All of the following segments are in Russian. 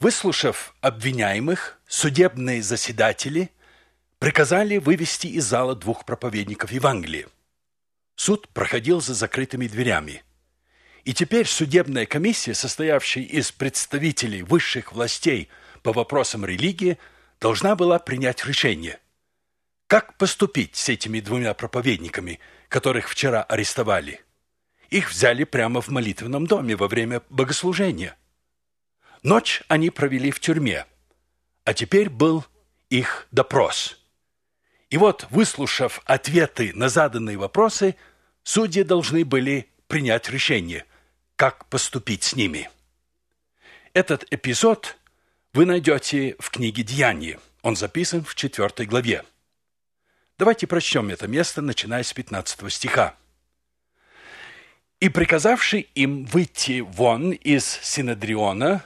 Выслушав обвиняемых, судебные заседатели приказали вывести из зала двух проповедников Евангелия. Суд проходил за закрытыми дверями. И теперь судебная комиссия, состоявшая из представителей высших властей по вопросам религии, должна была принять решение. Как поступить с этими двумя проповедниками, которых вчера арестовали? Их взяли прямо в молитвенном доме во время богослужения. Ночь они провели в тюрьме, а теперь был их допрос. И вот, выслушав ответы на заданные вопросы, судьи должны были принять решение, как поступить с ними. Этот эпизод вы найдете в книге «Деяния». Он записан в 4 главе. Давайте прочтем это место, начиная с 15 стиха. «И приказавший им выйти вон из Синедриона,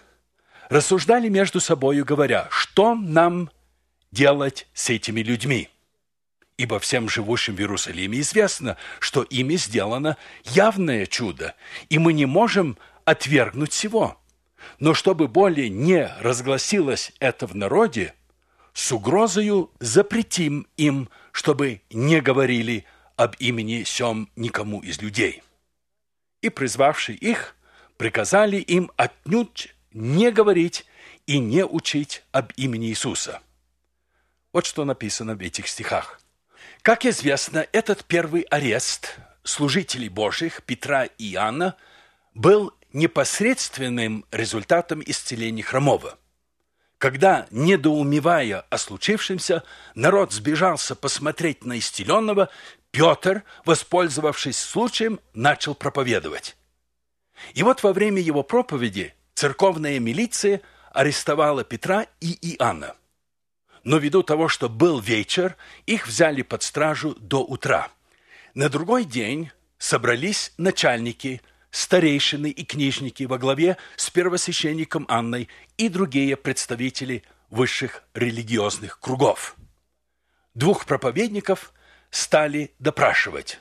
рассуждали между собою, говоря, что нам делать с этими людьми? Ибо всем живущим в Иерусалиме известно, что ими сделано явное чудо, и мы не можем отвергнуть всего. Но чтобы более не разгласилось это в народе, с угрозою запретим им, чтобы не говорили об имени сем никому из людей. И, призвавший их, приказали им отнюдь не говорить и не учить об имени Иисуса. Вот что написано в этих стихах. Как известно, этот первый арест служителей Божьих Петра и Иоанна был непосредственным результатом исцеления хромого. Когда, недоумевая о случившемся, народ сбежался посмотреть на исцеленного, Петр, воспользовавшись случаем, начал проповедовать. И вот во время его проповеди церковная милиция арестовала Петра и Иоанна. Но ввиду того, что был вечер, их взяли под стражу до утра. На другой день собрались начальники, старейшины и книжники во главе с первосвященником Анной и другие представители высших религиозных кругов. Двух проповедников стали допрашивать.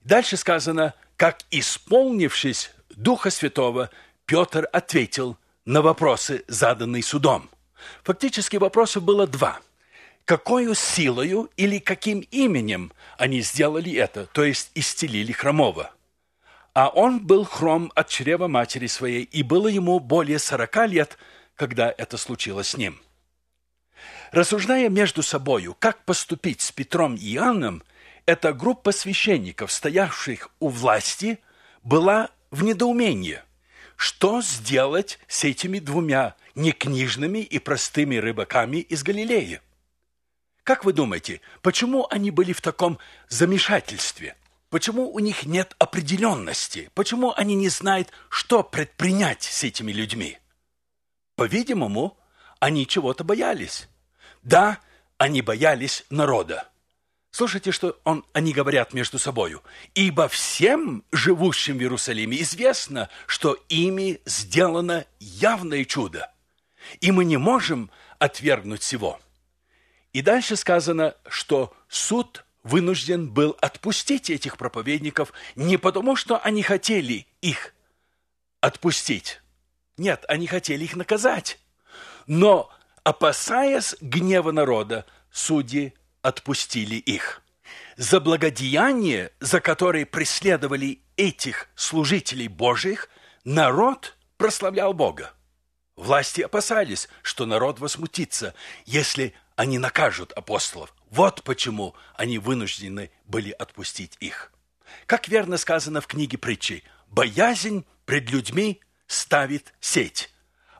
Дальше сказано, как исполнившись Духа Святого, Петр ответил на вопросы, заданные судом. Фактически вопросов было два. Какою силою или каким именем они сделали это, то есть исцелили хромого? А он был хром от чрева матери своей, и было ему более сорока лет, когда это случилось с ним. Рассуждая между собою, как поступить с Петром и Иоанном, эта группа священников, стоявших у власти, была в недоумении – что сделать с этими двумя некнижными и простыми рыбаками из Галилеи? Как вы думаете, почему они были в таком замешательстве? Почему у них нет определенности? Почему они не знают, что предпринять с этими людьми? По-видимому, они чего-то боялись. Да, они боялись народа. Слушайте, что он, они говорят между собою. «Ибо всем живущим в Иерусалиме известно, что ими сделано явное чудо, и мы не можем отвергнуть всего». И дальше сказано, что суд вынужден был отпустить этих проповедников не потому, что они хотели их отпустить. Нет, они хотели их наказать. Но, опасаясь гнева народа, судьи отпустили их. За благодеяние, за которое преследовали этих служителей Божьих, народ прославлял Бога. Власти опасались, что народ возмутится, если они накажут апостолов. Вот почему они вынуждены были отпустить их. Как верно сказано в книге притчи, «Боязнь пред людьми ставит сеть,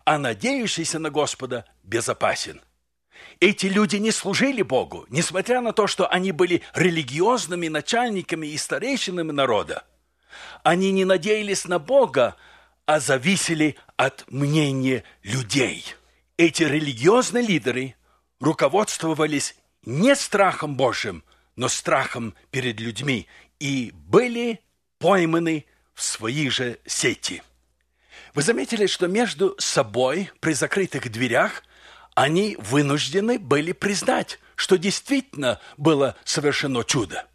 а надеющийся на Господа безопасен». Эти люди не служили Богу, несмотря на то, что они были религиозными начальниками и старейшинами народа. Они не надеялись на Бога, а зависели от мнения людей. Эти религиозные лидеры руководствовались не страхом Божьим, но страхом перед людьми и были пойманы в свои же сети. Вы заметили, что между собой при закрытых дверях они вынуждены были признать, что действительно было совершено чудо.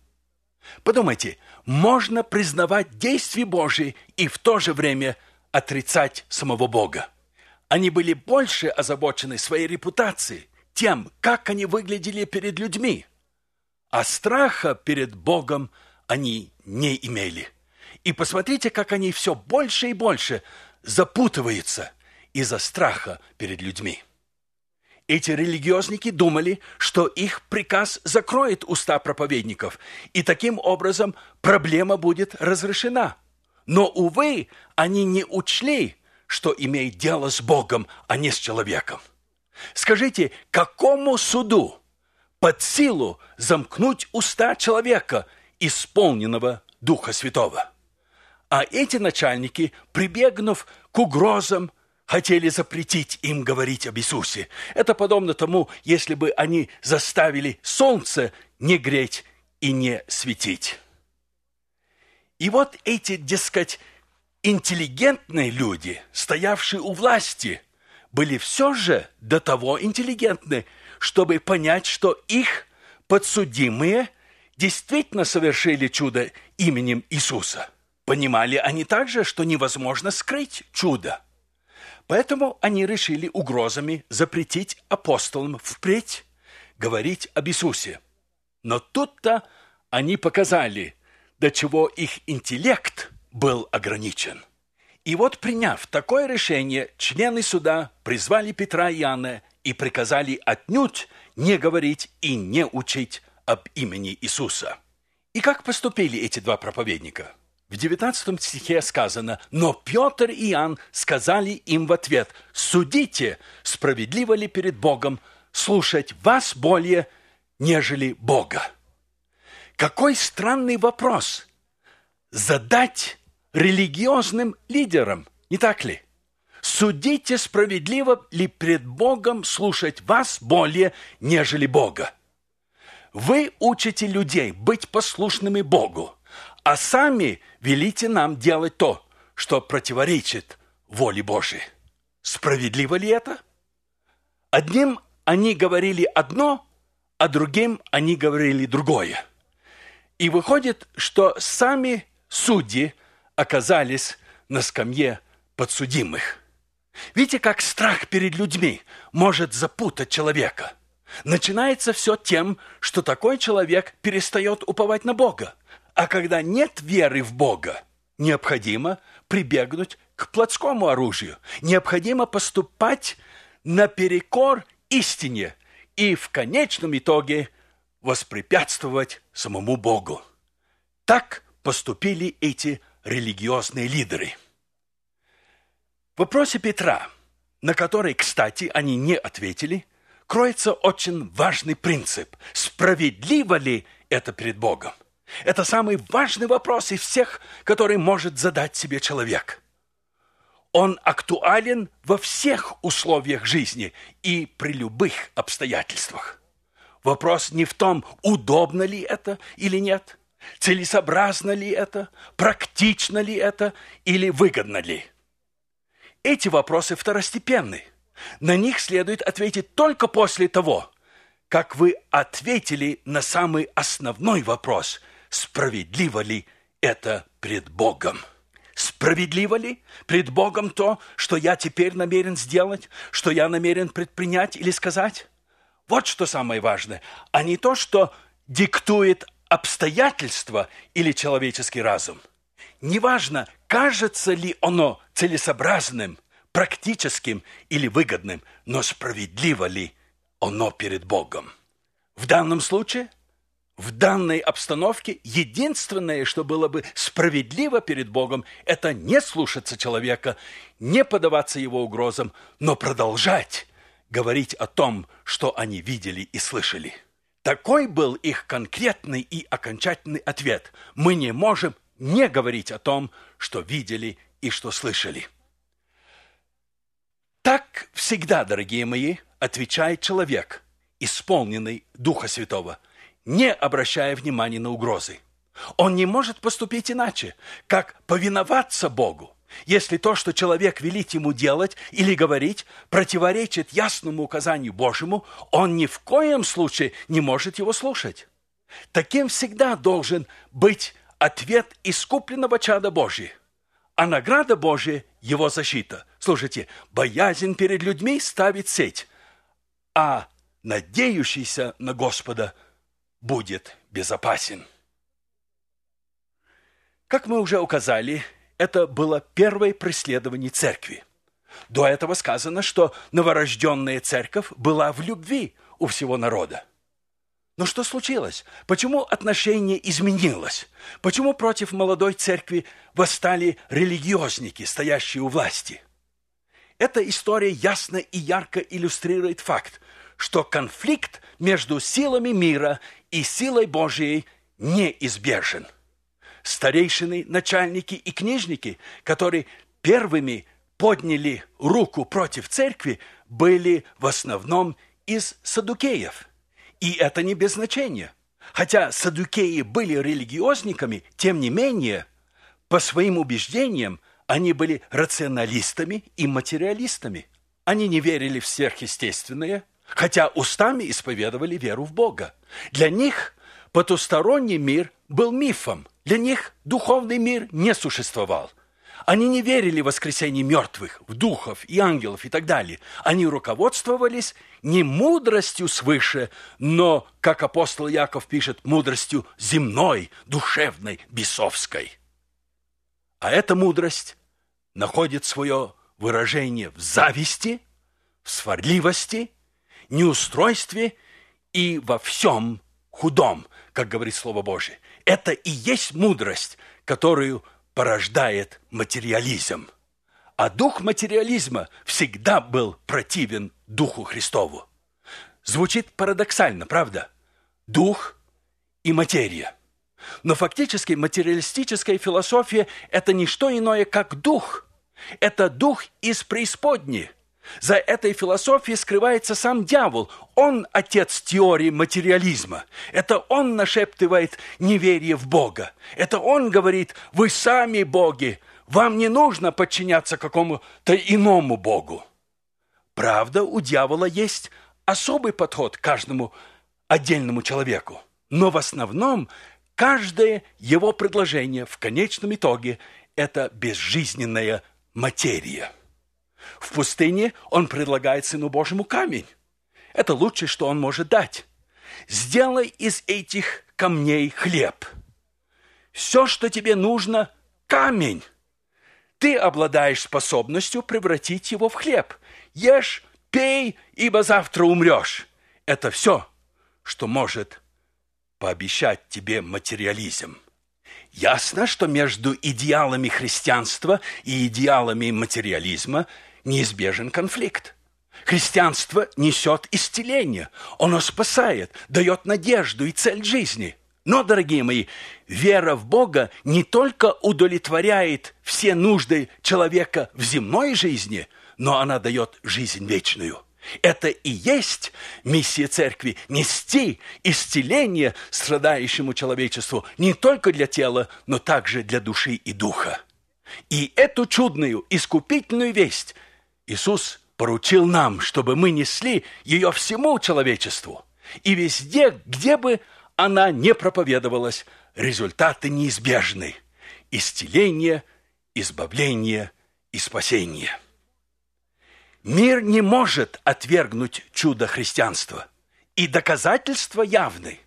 Подумайте, можно признавать действия Божьи и в то же время отрицать самого Бога. Они были больше озабочены своей репутацией, тем, как они выглядели перед людьми. А страха перед Богом они не имели. И посмотрите, как они все больше и больше запутываются из-за страха перед людьми. Эти религиозники думали, что их приказ закроет уста проповедников, и таким образом проблема будет разрешена. Но, увы, они не учли, что имеет дело с Богом, а не с человеком. Скажите, какому суду под силу замкнуть уста человека, исполненного Духа Святого? А эти начальники, прибегнув к угрозам, хотели запретить им говорить об Иисусе. Это подобно тому, если бы они заставили солнце не греть и не светить. И вот эти, дескать, интеллигентные люди, стоявшие у власти, были все же до того интеллигентны, чтобы понять, что их подсудимые действительно совершили чудо именем Иисуса. Понимали они также, что невозможно скрыть чудо. Поэтому они решили угрозами запретить апостолам впредь говорить об Иисусе. Но тут-то они показали, до чего их интеллект был ограничен. И вот, приняв такое решение, члены суда призвали Петра и Иоанна и приказали отнюдь не говорить и не учить об имени Иисуса. И как поступили эти два проповедника – в 19 стихе сказано, «Но Петр и Иоанн сказали им в ответ, «Судите, справедливо ли перед Богом слушать вас более, нежели Бога». Какой странный вопрос задать религиозным лидерам, не так ли? Судите, справедливо ли пред Богом слушать вас более, нежели Бога. Вы учите людей быть послушными Богу, а сами велите нам делать то, что противоречит воле Божией. Справедливо ли это? Одним они говорили одно, а другим они говорили другое. И выходит, что сами судьи оказались на скамье подсудимых. Видите, как страх перед людьми может запутать человека. Начинается все тем, что такой человек перестает уповать на Бога – а когда нет веры в Бога, необходимо прибегнуть к плотскому оружию. Необходимо поступать наперекор истине и в конечном итоге воспрепятствовать самому Богу. Так поступили эти религиозные лидеры. В вопросе Петра, на который, кстати, они не ответили, кроется очень важный принцип. Справедливо ли это перед Богом? Это самый важный вопрос из всех, который может задать себе человек. Он актуален во всех условиях жизни и при любых обстоятельствах. Вопрос не в том, удобно ли это или нет, целесообразно ли это, практично ли это или выгодно ли. Эти вопросы второстепенны. На них следует ответить только после того, как вы ответили на самый основной вопрос – справедливо ли это пред Богом? Справедливо ли пред Богом то, что я теперь намерен сделать, что я намерен предпринять или сказать? Вот что самое важное, а не то, что диктует обстоятельства или человеческий разум. Неважно, кажется ли оно целесообразным, практическим или выгодным, но справедливо ли оно перед Богом. В данном случае – в данной обстановке единственное, что было бы справедливо перед Богом, это не слушаться человека, не подаваться его угрозам, но продолжать говорить о том, что они видели и слышали. Такой был их конкретный и окончательный ответ. Мы не можем не говорить о том, что видели и что слышали. Так всегда, дорогие мои, отвечает человек, исполненный Духа Святого – не обращая внимания на угрозы. Он не может поступить иначе, как повиноваться Богу, если то, что человек велит ему делать или говорить, противоречит ясному указанию Божьему, он ни в коем случае не может его слушать. Таким всегда должен быть ответ искупленного чада Божьего. А награда Божия – его защита, Слушайте, боязнь перед людьми ставит сеть, а надеющийся на Господа будет безопасен. Как мы уже указали, это было первое преследование церкви. До этого сказано, что новорожденная церковь была в любви у всего народа. Но что случилось? Почему отношение изменилось? Почему против молодой церкви восстали религиозники, стоящие у власти? Эта история ясно и ярко иллюстрирует факт, что конфликт между силами мира и силой Божией неизбежен. Старейшины, начальники и книжники, которые первыми подняли руку против церкви, были в основном из садукеев – и это не без значения. Хотя садукеи были религиозниками, тем не менее, по своим убеждениям, они были рационалистами и материалистами. Они не верили в сверхъестественное, хотя устами исповедовали веру в Бога. Для них потусторонний мир был мифом. Для них духовный мир не существовал – они не верили в воскресение мертвых, в духов и ангелов и так далее. Они руководствовались не мудростью свыше, но, как апостол Яков пишет, мудростью земной, душевной, бесовской. А эта мудрость находит свое выражение в зависти, в сварливости, неустройстве и во всем худом, как говорит Слово Божие. Это и есть мудрость, которую – порождает материализм. А дух материализма всегда был противен Духу Христову. Звучит парадоксально, правда? Дух и материя. Но фактически материалистическая философия – это не что иное, как дух. Это дух из преисподней – за этой философией скрывается сам дьявол. Он отец теории материализма. Это он нашептывает неверие в Бога. Это он говорит, вы сами боги, вам не нужно подчиняться какому-то иному Богу. Правда, у дьявола есть особый подход к каждому отдельному человеку. Но в основном каждое его предложение в конечном итоге – это безжизненная материя. В пустыне он предлагает Сыну Божьему камень. Это лучшее, что он может дать. Сделай из этих камней хлеб. Все, что тебе нужно – камень. Ты обладаешь способностью превратить его в хлеб. Ешь, пей, ибо завтра умрешь. Это все, что может пообещать тебе материализм. Ясно, что между идеалами христианства и идеалами материализма – неизбежен конфликт. Христианство несет исцеление, оно спасает, дает надежду и цель жизни. Но, дорогие мои, вера в Бога не только удовлетворяет все нужды человека в земной жизни, но она дает жизнь вечную. Это и есть миссия церкви – нести исцеление страдающему человечеству не только для тела, но также для души и духа. И эту чудную искупительную весть Иисус поручил нам, чтобы мы несли ее всему человечеству. И везде, где бы она не проповедовалась, результаты неизбежны. Исцеление, избавление и спасение. Мир не может отвергнуть чудо христианства. И доказательства явны.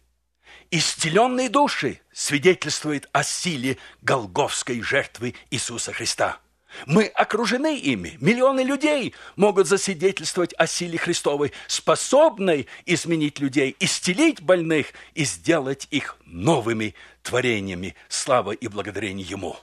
Исцеленные души свидетельствуют о силе голговской жертвы Иисуса Христа – мы окружены ими. Миллионы людей могут засвидетельствовать о силе Христовой, способной изменить людей, исцелить больных и сделать их новыми творениями. Слава и благодарение Ему.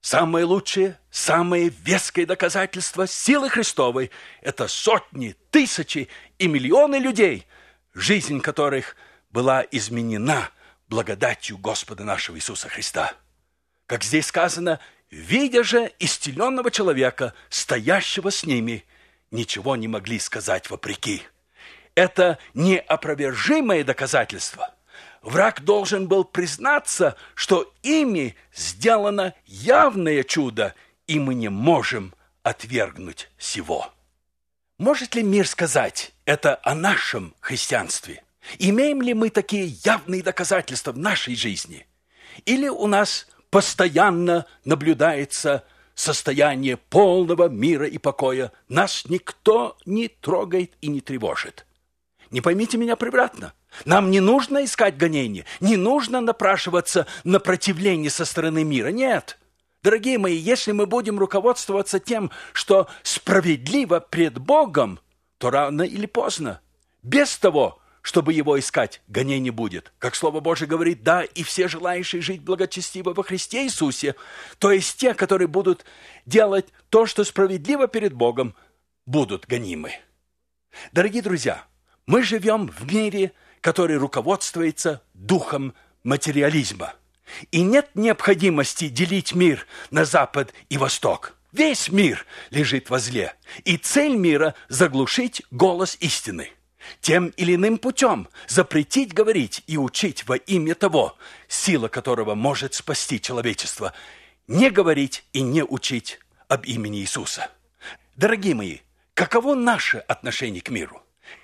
Самое лучшее, самое веское доказательство силы Христовой – это сотни, тысячи и миллионы людей, жизнь которых была изменена благодатью Господа нашего Иисуса Христа. Как здесь сказано – Видя же исцеленного человека, стоящего с ними, ничего не могли сказать вопреки. Это неопровержимое доказательство. Враг должен был признаться, что ими сделано явное чудо, и мы не можем отвергнуть сего. Может ли мир сказать это о нашем христианстве? Имеем ли мы такие явные доказательства в нашей жизни? Или у нас постоянно наблюдается состояние полного мира и покоя, нас никто не трогает и не тревожит. Не поймите меня превратно. Нам не нужно искать гонения, не нужно напрашиваться на противление со стороны мира. Нет. Дорогие мои, если мы будем руководствоваться тем, что справедливо пред Богом, то рано или поздно, без того, чтобы его искать, гонений будет. Как Слово Божие говорит, да, и все желающие жить благочестиво во Христе Иисусе, то есть те, которые будут делать то, что справедливо перед Богом, будут гонимы. Дорогие друзья, мы живем в мире, который руководствуется духом материализма. И нет необходимости делить мир на Запад и Восток. Весь мир лежит возле, и цель мира – заглушить голос истины. Тем или иным путем запретить говорить и учить во имя того, сила которого может спасти человечество, не говорить и не учить об имени Иисуса. Дорогие мои, каково наше отношение к миру?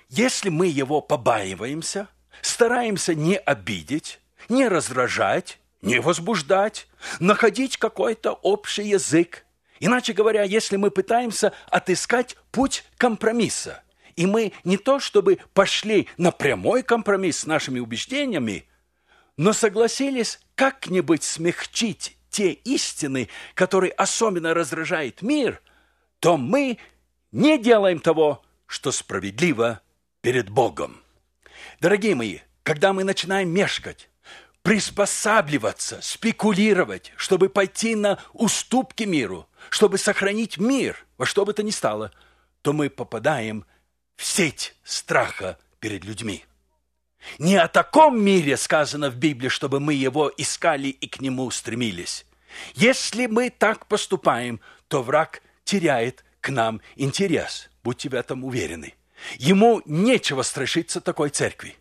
Если мы его побаиваемся, стараемся не обидеть, не раздражать, не возбуждать, находить какой-то общий язык. Иначе говоря, если мы пытаемся отыскать путь компромисса, и мы не то чтобы пошли на прямой компромисс с нашими убеждениями, но согласились как-нибудь смягчить те истины, которые особенно раздражают мир, то мы не делаем того, что справедливо перед Богом. Дорогие мои, когда мы начинаем мешкать, приспосабливаться, спекулировать, чтобы пойти на уступки миру, чтобы сохранить мир во что бы то ни стало, то мы попадаем в сеть страха перед людьми. Не о таком мире сказано в Библии, чтобы мы его искали и к нему стремились. Если мы так поступаем, то враг теряет к нам интерес. Будьте в этом уверены. Ему нечего страшиться такой церкви.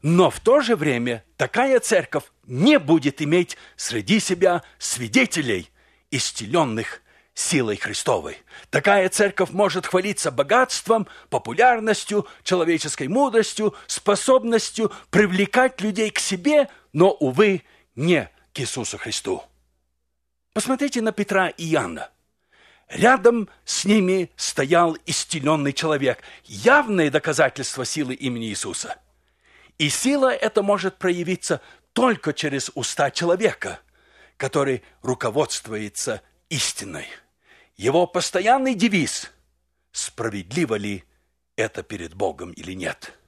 Но в то же время такая церковь не будет иметь среди себя свидетелей, исцеленных силой Христовой. Такая церковь может хвалиться богатством, популярностью, человеческой мудростью, способностью привлекать людей к себе, но, увы, не к Иисусу Христу. Посмотрите на Петра и Иоанна. Рядом с ними стоял исцеленный человек, явное доказательство силы имени Иисуса. И сила эта может проявиться только через уста человека, который руководствуется истиной. Его постоянный девиз – справедливо ли это перед Богом или нет.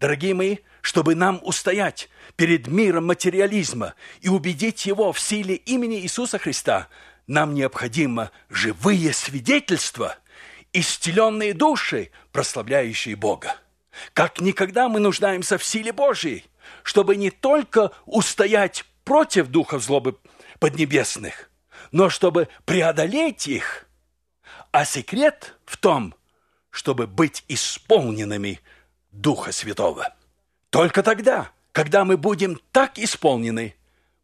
Дорогие мои, чтобы нам устоять перед миром материализма и убедить его в силе имени Иисуса Христа – нам необходимо живые свидетельства, исцеленные души, прославляющие Бога. Как никогда мы нуждаемся в силе Божьей, чтобы не только устоять против духов злобы поднебесных, но чтобы преодолеть их. А секрет в том, чтобы быть исполненными Духа Святого. Только тогда, когда мы будем так исполнены,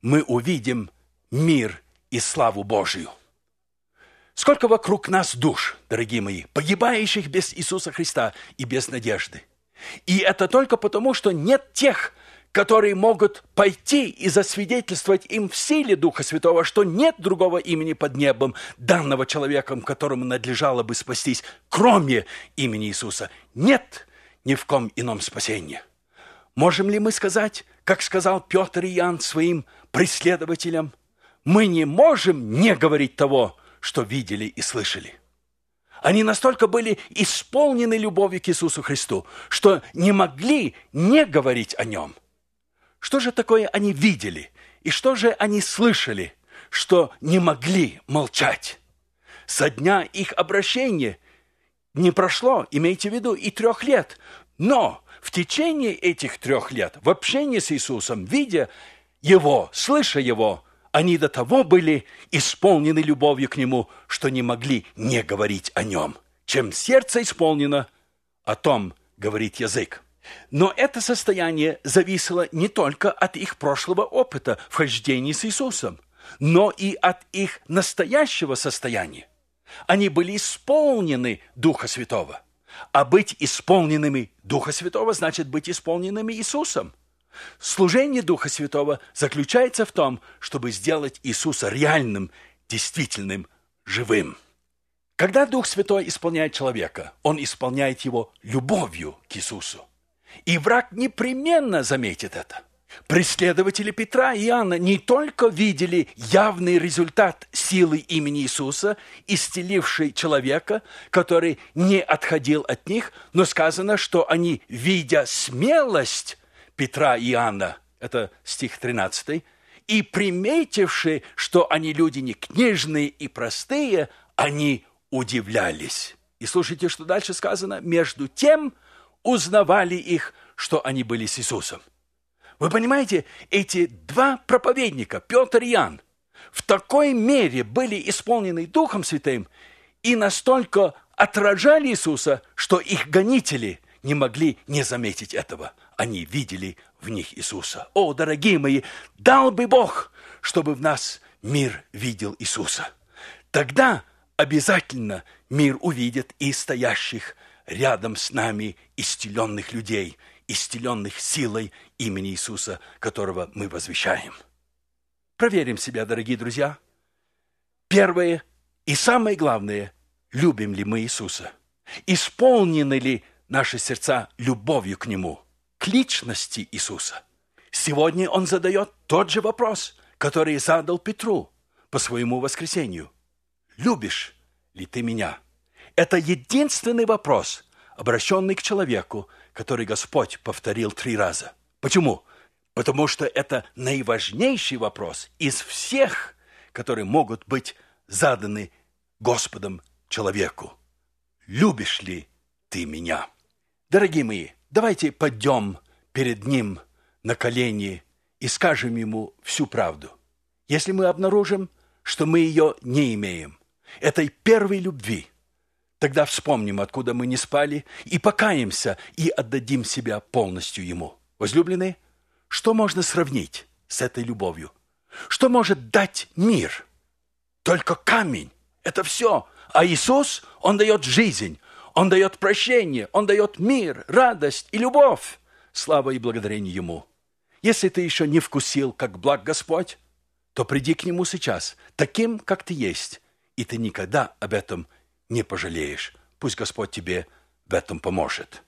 мы увидим мир и славу Божию. Сколько вокруг нас душ, дорогие мои, погибающих без Иисуса Христа и без надежды. И это только потому, что нет тех, которые могут пойти и засвидетельствовать им в силе Духа Святого, что нет другого имени под небом, данного человеком, которому надлежало бы спастись, кроме имени Иисуса. Нет ни в ком ином спасения. Можем ли мы сказать, как сказал Петр и Иоанн своим преследователям – мы не можем не говорить того, что видели и слышали. Они настолько были исполнены любовью к Иисусу Христу, что не могли не говорить о Нем. Что же такое они видели? И что же они слышали, что не могли молчать? Со дня их обращения не прошло, имейте в виду, и трех лет. Но в течение этих трех лет, в общении с Иисусом, видя Его, слыша Его, они до того были исполнены любовью к Нему, что не могли не говорить о Нем. Чем сердце исполнено, о том говорит язык. Но это состояние зависело не только от их прошлого опыта в хождении с Иисусом, но и от их настоящего состояния. Они были исполнены Духа Святого. А быть исполненными Духа Святого значит быть исполненными Иисусом – Служение Духа Святого заключается в том, чтобы сделать Иисуса реальным, действительным живым. Когда Дух Святой исполняет человека, Он исполняет его любовью к Иисусу. И враг непременно заметит это. Преследователи Петра и Иоанна не только видели явный результат силы имени Иисуса, исцелившей человека, который не отходил от них, но сказано, что они, видя смелость Петра и Иоанна, это стих 13, и приметивши, что они люди не книжные и простые, они удивлялись. И слушайте, что дальше сказано. Между тем узнавали их, что они были с Иисусом. Вы понимаете, эти два проповедника, Петр и Иоанн, в такой мере были исполнены Духом Святым и настолько отражали Иисуса, что их гонители не могли не заметить этого. Они видели в них Иисуса. О, дорогие мои, дал бы Бог, чтобы в нас мир видел Иисуса. Тогда обязательно мир увидит и стоящих рядом с нами исцеленных людей, исцеленных силой имени Иисуса, которого мы возвещаем. Проверим себя, дорогие друзья. Первое и самое главное, любим ли мы Иисуса? Исполнены ли наши сердца любовью к Нему, к личности Иисуса? Сегодня Он задает тот же вопрос, который задал Петру по своему воскресению. «Любишь ли ты меня?» Это единственный вопрос, обращенный к человеку, который Господь повторил три раза. Почему? Потому что это наиважнейший вопрос из всех, которые могут быть заданы Господом человеку. Любишь ли ты меня? Дорогие мои, давайте пойдем перед Ним на колени и скажем Ему всю правду. Если мы обнаружим, что мы ее не имеем, этой первой любви – Тогда вспомним, откуда мы не спали, и покаемся, и отдадим себя полностью Ему. Возлюбленные, что можно сравнить с этой любовью? Что может дать мир? Только камень. Это все. А Иисус, Он дает жизнь, Он дает прощение, Он дает мир, радость и любовь. Слава и благодарение Ему. Если ты еще не вкусил, как благ Господь, то приди к Нему сейчас, таким, как ты есть, и ты никогда об этом не пожалеешь. Пусть Господь тебе в этом поможет.